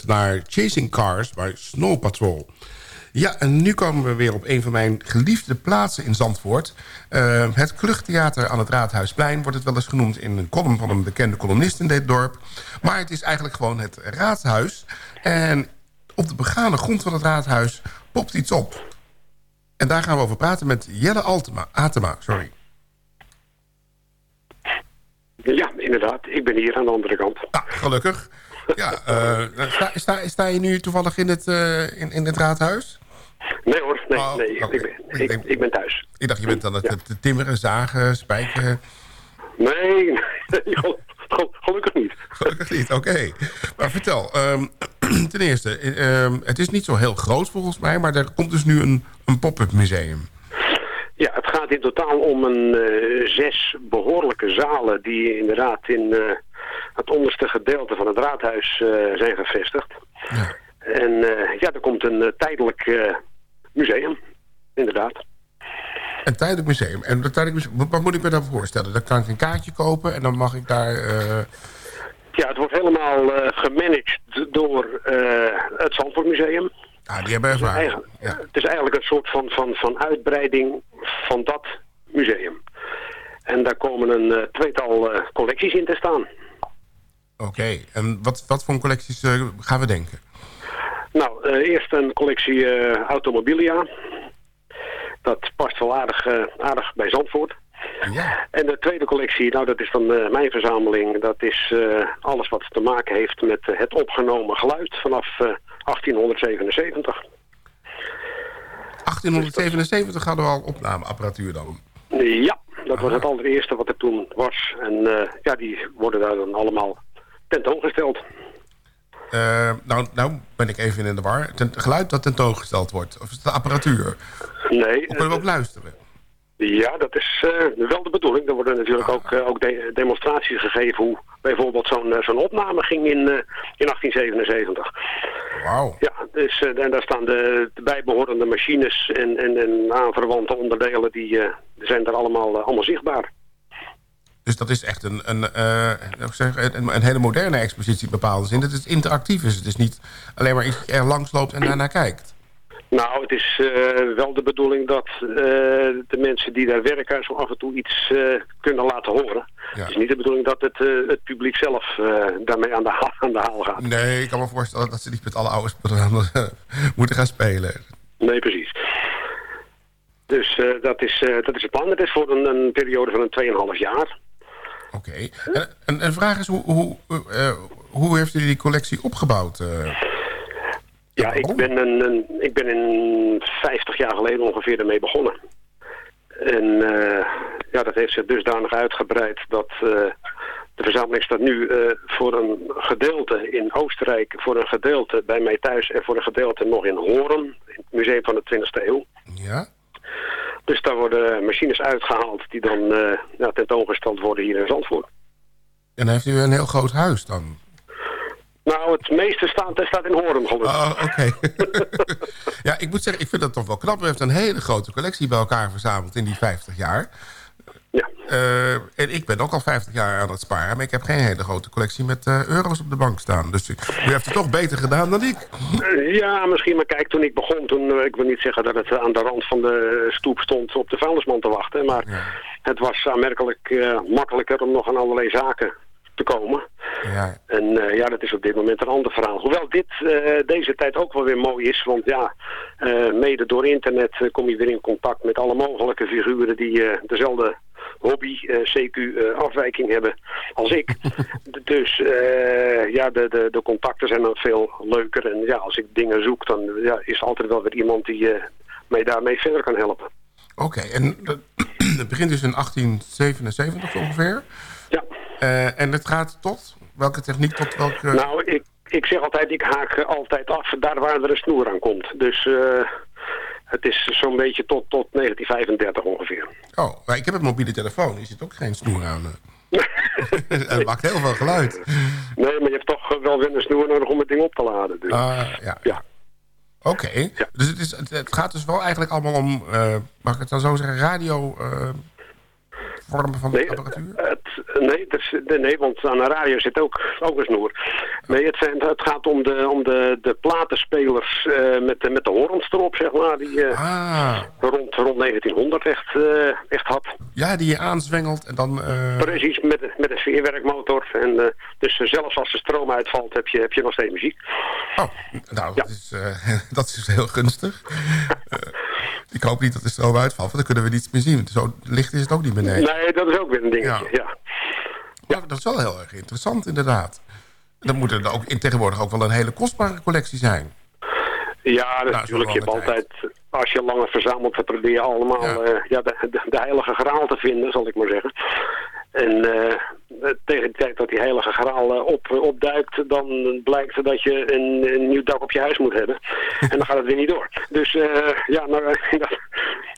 Geluisterd naar Chasing Cars bij Snow Patrol. Ja, en nu komen we weer op een van mijn geliefde plaatsen in Zandvoort. Eh, het Kluchttheater aan het Raadhuisplein wordt het wel eens genoemd... in een column van een bekende columnist in dit dorp. Maar het is eigenlijk gewoon het raadhuis. En op de begane grond van het raadhuis popt iets op. En daar gaan we over praten met Jelle Altema, Atema. Sorry. Ja, inderdaad. Ik ben hier aan de andere kant. Gelukkig. Ja, eh, sta, sta, sta je nu toevallig in het, eh, in, in het raadhuis? Nee hoor, nee, Oh, nee. Ik, ben, ik, ik ben thuis. Ik dacht, je bent aan het, het timmeren, zagen, spijkeren. Nee, nee gel- gel- gelukkig niet. Gelukkig niet, oké. Maar vertel, ehm, [clears throat] ten eerste, eh, ehm, het is niet zo heel groot volgens mij... maar er komt dus nu een, een pop-up museum. Ja, het gaat in totaal om een eh, zes behoorlijke zalen die inderdaad in eh, het onderste gedeelte van het raadhuis eh, zijn gevestigd. En eh, ja, er komt een eh, tijdelijk museum, inderdaad. Een tijdelijk museum. En dat tijdelijk museum, wat- moet ik me daarvoor voorstellen? Dan kan ik een kaartje kopen en dan mag ik daar... Ja, het wordt helemaal eh, gemanaged door eh, het Zandvoortmuseum. ah, die hebben Het ervaring. eigenlijk, het is eigenlijk een soort van, van, van uitbreiding van dat museum. En daar komen een tweetal collecties in te staan. Oké, en wat, wat voor collecties eh, gaan we denken? Nou, eh, eerst een collectie eh, automobilia. Dat past wel aardig, aardig bij Zandvoort. Ja. En de tweede collectie, nou dat is dan mijn verzameling. Dat is alles wat te maken heeft met het opgenomen geluid vanaf eh, 1877. 1877 hadden we al opnameapparatuur dan. Ja, dat was het allereerste wat er toen was. En ja, die worden daar dan allemaal tentoongesteld. Eh, nou, nou ben ik even in de war. Het geluid dat tentoongesteld wordt. Of is het de apparatuur? Nee. Of kunnen we ook luisteren? Ja, dat is eh, wel de bedoeling. Er worden natuurlijk ook, eh, ook de- demonstraties gegeven hoe bijvoorbeeld zo'n eh, zo'n opname ging in, eh, in 1877. Wauw. Ja, dus, eh, en daar staan de, de bijbehorende machines en, en, en aanverwante onderdelen, die eh, zijn daar allemaal, eh, allemaal zichtbaar. Dus dat is echt een, een, eh, zeg, een, een hele moderne expositie in bepaalde zin. Dat het interactief is. Het is niet alleen maar iets er langs loopt en daarnaar kijkt. Nou, het is eh, wel de bedoeling dat eh, de mensen die daar werken zo af en toe iets kunnen laten horen. Het is niet de bedoeling dat het, het publiek zelf daarmee aan de, haal, aan de haal gaat. Nee, ik kan me voorstellen dat ze niet met alle oude spullen [laughs] moeten gaan spelen. Nee, precies. Dus dat, is, dat is het plan. Het is voor een, een periode van een 2,5 jaar. Oké. En, en de vraag is, hoe, hoe, eh, hoe heeft u die collectie opgebouwd? eh? Ja, ik ben, een, een- ik ben in 50 jaar geleden ongeveer ermee begonnen. En eh, ja, dat heeft zich dusdanig uitgebreid dat eh, de verzameling staat nu eh, voor een gedeelte in Oostenrijk, voor een gedeelte bij mij thuis en voor een gedeelte nog in Horen, in het museum van de 20e eeuw. Ja? Dus daar worden machines uitgehaald die dan eh, ja, tentoongesteld worden hier in Zandvoort. En heeft u een heel groot huis dan? Nou, het meeste staat, staat in Horen gelukkig. Oh, oké. [laughs] ja, ik moet zeggen, ik vind dat toch wel knap. U heeft een hele grote collectie bij elkaar verzameld in die 50 jaar. Ja. Eh, en ik ben ook al 50 jaar aan het sparen, maar ik heb geen hele grote collectie met eh, euro's op de bank staan. Dus u u heeft het toch beter gedaan dan ik. Eh, Ja, misschien. Maar kijk, toen ik begon, toen, ik wil niet zeggen dat het aan de rand van de stoep stond op de vuilnisman te wachten. Maar het was aanmerkelijk makkelijker om nog aan allerlei zaken te komen. Ja. En ja, dat is op dit moment een ander verhaal. Hoewel dit deze tijd ook wel weer mooi is. Want ja, mede door internet kom je weer in contact met alle mogelijke figuren die dezelfde hobby, eh, CQ, eh, afwijking hebben als ik. [laughs] Dus eh, ja, de, de, de contacten zijn dan veel leuker. En ja, als ik dingen zoek, dan ja, is er altijd wel weer iemand die mij daarmee verder kan helpen. Oké, en dat- [clears throat] het begint dus in 1877 ongeveer. Ja. En het gaat tot? Welke techniek tot welke... Nou, ik, ik zeg altijd, ik haak altijd af daar waar er een snoer aan komt. Dus het is zo'n beetje tot, tot 1935 ongeveer. Oh, maar ik heb een mobiele telefoon. Hier zit ook geen snoer aan. eh. [laughs] het maakt heel veel geluid. Nee, maar je hebt toch wel weer een snoer nodig om het ding op te laden. Dus. Ah, ja. ja. Oké, dus het, is, het, het gaat dus wel eigenlijk allemaal om, eh, mag ik het dan zo zeggen, radio eh, vormen van de apparatuur? Het, nee, nee, nee, want aan de radio zit ook, ook een snoer. Nee, het, zijn, het gaat om de, om de, de platenspelers eh, met, de, met de horens erop, zeg maar, die Ah, rond, rond 1900 echt, eh, echt had. ja, die je aanzwengelt en dan... Precies, met, met een veerwerkmotor. En, dus zelfs als de stroom uitvalt, heb je, heb je nog steeds muziek. nou, dat, is, [laughs] dat is heel gunstig. Ik hoop niet dat de stroom uitvalt, want dan kunnen we niets meer zien. Zo licht is het ook niet. Nee. Dat is ook weer een dingetje, ja. Ja, dat is wel heel erg interessant inderdaad. Dan moet er ook in tegenwoordig ook wel een hele kostbare collectie zijn. Ja, Nou, natuurlijk. Je hebt altijd, als je langer verzamelt, dan probeer je allemaal ja. ja, de, de, de heilige graal te vinden, zal ik maar zeggen. En eh, tegen de tijd dat die heilige graal eh, op, opduikt, dan blijkt dat je een, een nieuw dak op je huis moet hebben. [laughs] en dan gaat het weer niet door. Dus eh, ja, nou, [laughs] dat,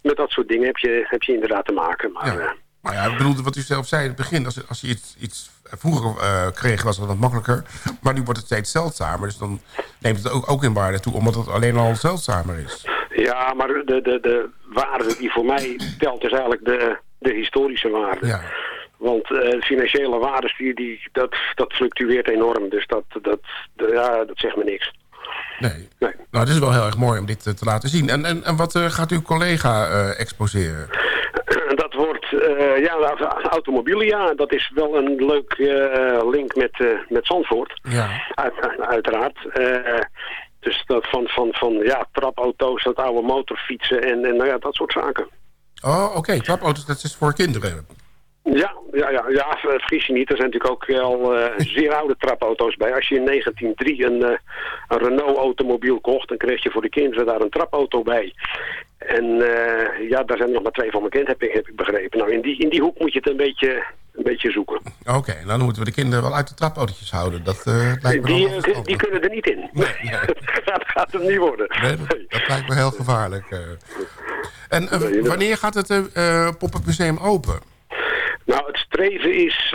met dat soort dingen heb je, heb je inderdaad te maken. Maar, eh, Maar ja, ik bedoel, wat u zelf zei in het begin, als, als je iets, iets vroeger eh, kreeg, was dat wat makkelijker. Maar nu wordt het steeds zeldzamer. Dus dan neemt het ook, ook in waarde toe, omdat het alleen al zeldzamer is. Ja, maar de, de, de waarde die voor mij telt is eigenlijk de, de historische waarde. Ja. Want eh, financiële waardes, die, die, dat, dat fluctueert enorm. Dus dat, dat, ja, dat zegt me niks. Nee. Nou, het is wel heel erg mooi om dit eh, te laten zien. En, en, en wat eh, gaat uw collega eh, exposeren? Eh ja, de automobilia, dat is wel een leuk eh, link met, eh, met Zandvoort. Ja. Uit- uiteraard. Dus dat van, van, van ja, trapauto's, dat oude motorfietsen en, en nou ja, dat soort zaken. Oh, oké. Trapauto's, dat is voor kinderen. Ja, ja, ja, ja, vergis je niet. Er zijn natuurlijk ook al [laughs] zeer oude trapauto's bij. Als je in 1903 een, een Renault-automobiel kocht, dan kreeg je voor de kinderen daar een trapauto bij. En eh, ja, daar zijn er nog maar twee van bekend, heb ik, heb ik begrepen. Nou, in die, in die hoek moet je het een beetje, een beetje zoeken. Oké, dan moeten we de kinderen wel uit de trapautootjes houden. Dat eh, lijkt me Die, wel die kunnen er niet in. [laughs] dat gaat het niet worden. Nee, dat, dat lijkt me heel gevaarlijk. eh. En wanneer gaat het eh, Pop-up Museum open? Nou, het streven is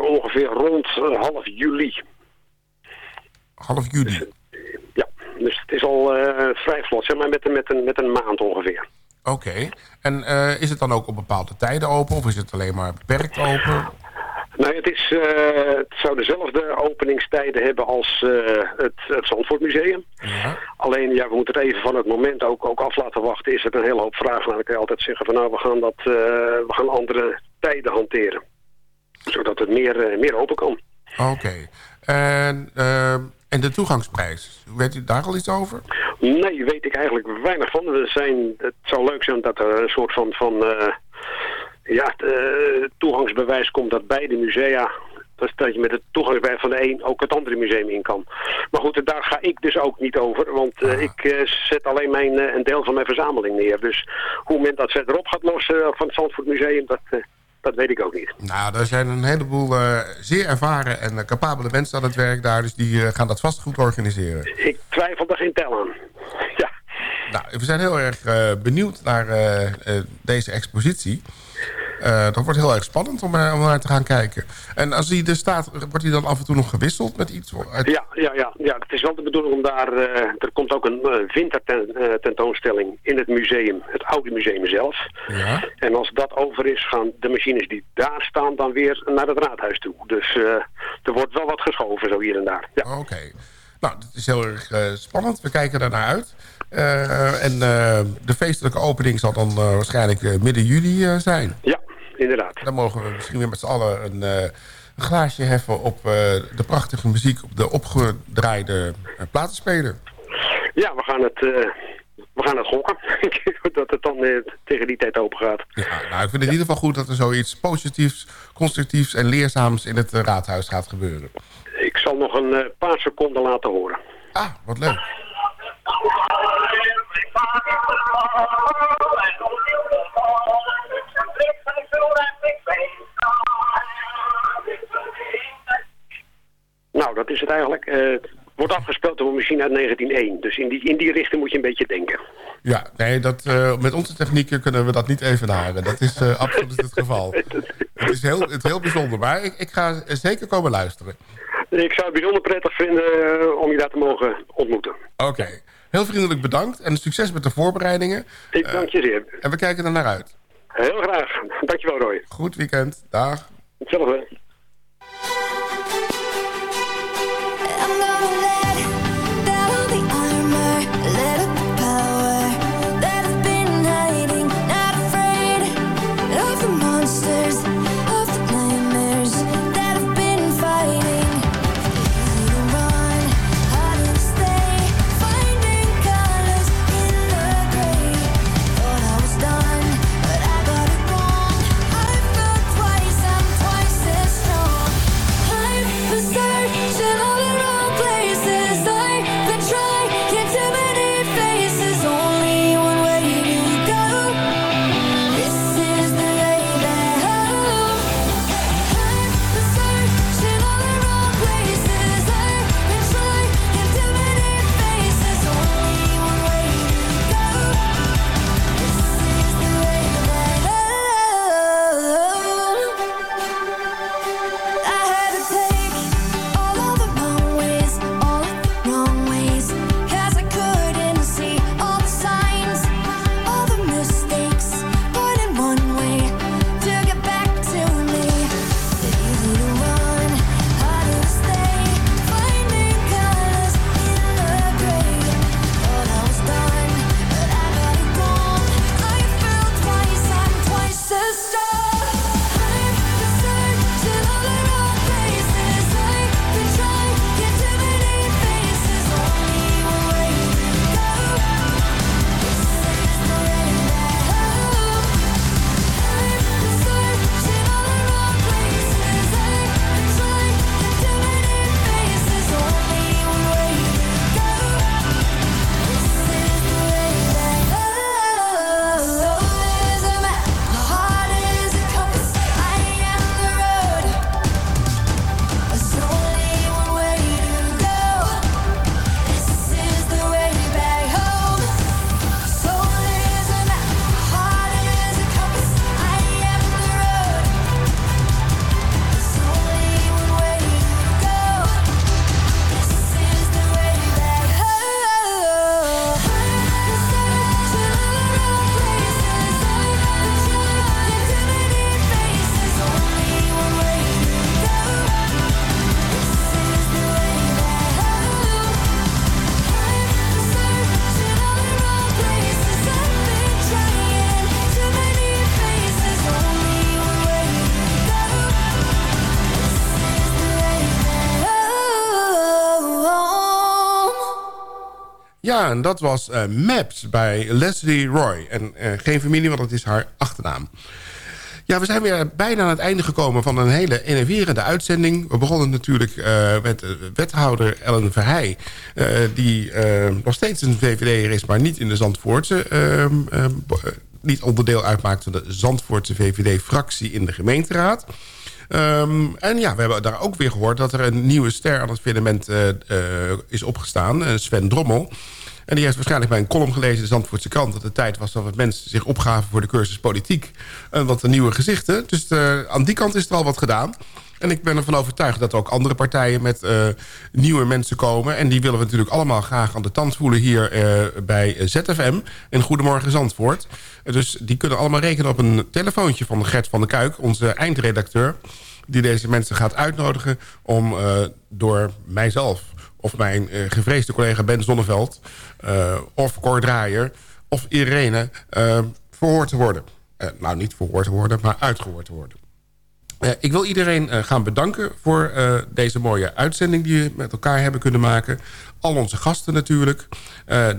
ongeveer rond half juli. Half juli? Ja, dus het is al eh, vrij vlot, zeg maar met, een- met, een, met een maand ongeveer. Oké. En eh, is het dan ook op bepaalde tijden open? Of is het alleen maar beperkt open? Nee, het, is, eh, het zou dezelfde openingstijden hebben als het, het Zandvoortmuseum. Alleen, ja, we moeten het even van het moment ook, ook af laten wachten. Is er een hele hoop vragen. Nou, dan kan je altijd zeggen van nou, we gaan, dat, we gaan andere tijden hanteren. Zodat het meer, meer open kan. Oké. En En de toegangsprijs, weet u daar al iets over? Nee, weet ik eigenlijk weinig van. We zijn, het zou leuk zijn dat er een soort van, van eh, ja, eh, toegangsbewijs komt dat beide musea... Dus dat je met het toegangsbewijs van de een ook het andere museum in kan. Maar goed, daar ga ik dus ook niet over. Want eh, ik eh, zet alleen mijn, een deel van mijn verzameling neer. Dus hoe men dat verderop gaat lossen van het Zandvoort Museum... dat, dat weet ik ook niet. Nou, er zijn een heleboel eh, zeer ervaren en eh, capabele mensen aan het werk daar. Dus die eh, gaan dat vast goed organiseren. Ik twijfel er geen tel aan. Ja. Nou, we zijn heel erg benieuwd naar deze expositie. Eh, dat wordt heel erg spannend om, er- om naar te gaan kijken. En als die er staat, wordt hij dan af en toe nog gewisseld met iets? uit- Ja, ja, ja, ja, het is wel de bedoeling om daar... eh, er komt ook een wintertentoonstelling in het museum, het oude museum zelf. Ja. En als dat over is, gaan de machines die daar staan dan weer naar het raadhuis toe. Dus eh, er wordt wel wat geschoven zo hier en daar. Ja. Oké. Nou, dat is heel erg eh, spannend. We kijken er naar uit. Eh, en eh, de feestelijke opening zal dan eh, waarschijnlijk eh, midden juli eh, zijn. Ja, inderdaad. Dan mogen we misschien weer met z'n allen een, eh, een glaasje heffen op eh, de prachtige muziek... op de opgedraaide uh, platenspeler. Ja, we gaan het, eh, we gaan het gokken. [laughs] dat het dan eh, tegen die tijd open gaat. Ja, nou, ik vind het in ieder geval goed dat er zoiets positiefs, constructiefs en leerzaams in het eh, raadhuis gaat gebeuren. Ik zal nog een eh, paar seconden laten horen. Ah, wat leuk. Nou, dat is het eigenlijk. Het wordt afgespeeld door een machine uit 1901. Dus in die, in die richting moet je een beetje denken. Ja, nee, dat, eh, met onze technieken kunnen we dat niet evenaren. Dat is eh, absoluut het geval. [laughs] Het is heel, het is heel bijzonder, maar ik, ik ga zeker komen luisteren. Ik zou het bijzonder prettig vinden om je daar te mogen ontmoeten. Oké, heel vriendelijk bedankt en succes met de voorbereidingen. Ik dank je zeer. En we kijken er naar uit. Heel graag. Dankjewel, Roy. Goed weekend. Dag. Hetzelfde. Ja, en dat was eh, Maps bij Leslie Roy. En eh, geen familie, want dat is haar achternaam. Ja, we zijn weer bijna aan het einde gekomen van een hele enerverende uitzending. We begonnen natuurlijk eh, met wethouder Ellen Verheij... die nog steeds een VVD'er is, maar niet in de Zandvoortse... ehm, ehm, eh, niet onderdeel uitmaakt van de Zandvoortse VVD-fractie in de gemeenteraad. Ehm, en ja, we hebben daar ook weer gehoord dat er een nieuwe ster aan het firmament is opgestaan. Sven Drommel. En die heeft waarschijnlijk bij een column gelezen in de Zandvoortse krant... dat het tijd was dat mensen zich opgaven voor de cursus politiek. En wat een nieuwe gezichten. Dus eh, aan die kant is er al wat gedaan. En ik ben ervan overtuigd dat er ook andere partijen met eh, nieuwe mensen komen. En die willen we natuurlijk allemaal graag aan de tand voelen hier eh, bij ZFM. En Goedemorgen Zandvoort. Dus die kunnen allemaal rekenen op een telefoontje van Gert van der Kuik, onze eindredacteur. Die deze mensen gaat uitnodigen om door mijzelf of mijn eh, gevreesde collega Ben Zonneveld... eh, of Cor Draaier of Irene eh, verhoord te worden. Nou, niet verhoord te worden, maar uitgehoord te worden. Ik wil iedereen gaan bedanken voor deze mooie uitzending... die we met elkaar hebben kunnen maken. Al onze gasten natuurlijk.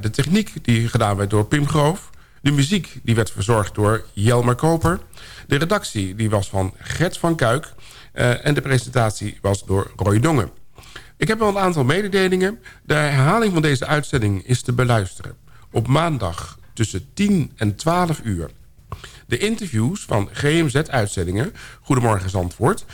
De techniek die gedaan werd door Pim Groof. De muziek die werd verzorgd door Jelmer Koper. De redactie die was van Gert van Kuik. En de presentatie was door Roy Dongen. Ik heb wel een aantal mededelingen. De herhaling van deze uitzending is te beluisteren. Op maandag tussen 10 en 12 uur. De interviews van GMZ-uitzendingen, Goedemorgen Zandvoort...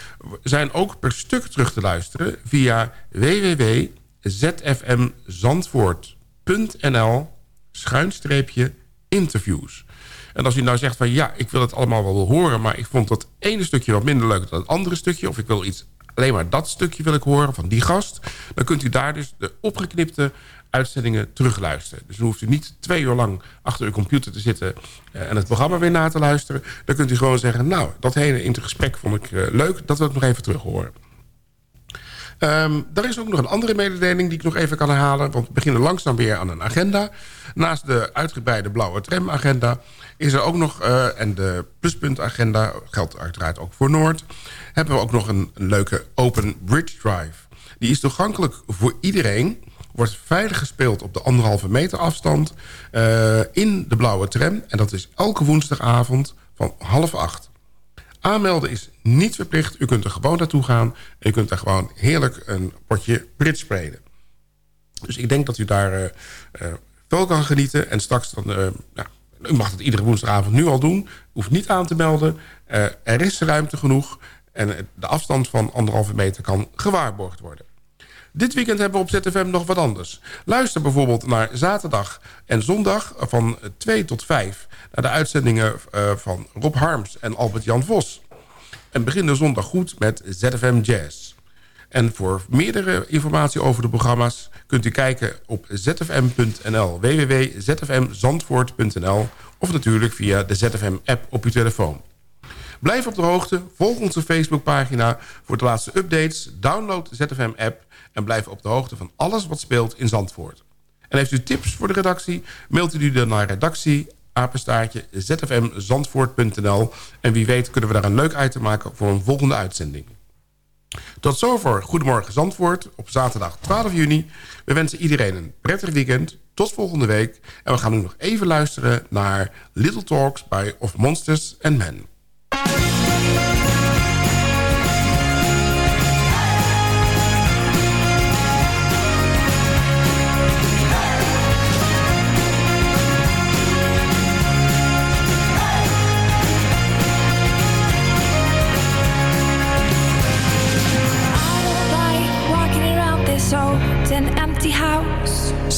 zijn ook per stuk terug te luisteren via www.zfmzandvoort.nl schuinstreepje interviews. En als u nou zegt van ja, ik wil het allemaal wel horen... maar ik vond dat ene stukje wat minder leuk dan het andere stukje... of ik wil iets, alleen maar dat stukje wil ik horen van die gast... dan kunt u daar dus de opgeknipte uitzendingen terugluisteren. Dus dan hoeft u niet twee uur lang achter uw computer te zitten... eh, en het programma weer na te luisteren. Dan kunt u gewoon zeggen... nou, dat hele intergesprek vond ik eh, leuk, dat wil ik nog even terug horen. Ehm er is ook nog een andere mededeling die ik nog even kan herhalen. Want we beginnen langzaam weer aan een agenda. Naast de uitgebreide blauwe tram-agenda is er ook nog... eh, en de pluspuntagenda geldt uiteraard ook voor Noord... hebben we ook nog een, een leuke Open Bridge Drive. Die is toegankelijk voor iedereen. Wordt veilig gespeeld op de anderhalve meter afstand... eh, in de blauwe tram. En dat is elke woensdagavond van half acht. Aanmelden is niet verplicht. U kunt er gewoon naartoe gaan. En u kunt daar gewoon heerlijk een potje bridge spelen. Dus ik denk dat u daar eh eh, veel kan genieten. En straks dan... eh, nou, u mag het iedere woensdagavond nu al doen. Hoeft niet aan te melden. Eh, er is ruimte genoeg. En eh, de afstand van anderhalve meter kan gewaarborgd worden. Dit weekend hebben we op ZFM nog wat anders. Luister bijvoorbeeld naar zaterdag en zondag van 2 tot 5... naar de uitzendingen eh, van Rob Harms en Albert-Jan Vos. En begin de zondag goed met ZFM Jazz. En voor meerdere informatie over de programma's... kunt u kijken op zfm.nl, www.zfmzandvoort.nl... of natuurlijk via de ZFM-app op uw telefoon. Blijf op de hoogte, volg onze Facebookpagina voor de laatste updates... download ZFM-app en blijf op de hoogte van alles wat speelt in Zandvoort. En heeft u tips voor de redactie, mailt u die dan naar redactie zfmzandvoort.nl. En wie weet kunnen we daar een leuk item maken voor een volgende uitzending. Tot zover Goedemorgen Zandvoort op zaterdag 12 juni. We wensen iedereen een prettig weekend. Tot volgende week. En we gaan nu nog even luisteren naar Little Talks by Of Monsters and Men.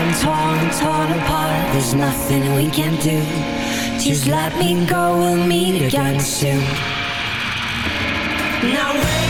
torn, torn, torn apart. There's nothing we can do. Just let me go, we'll meet again soon. Now wait.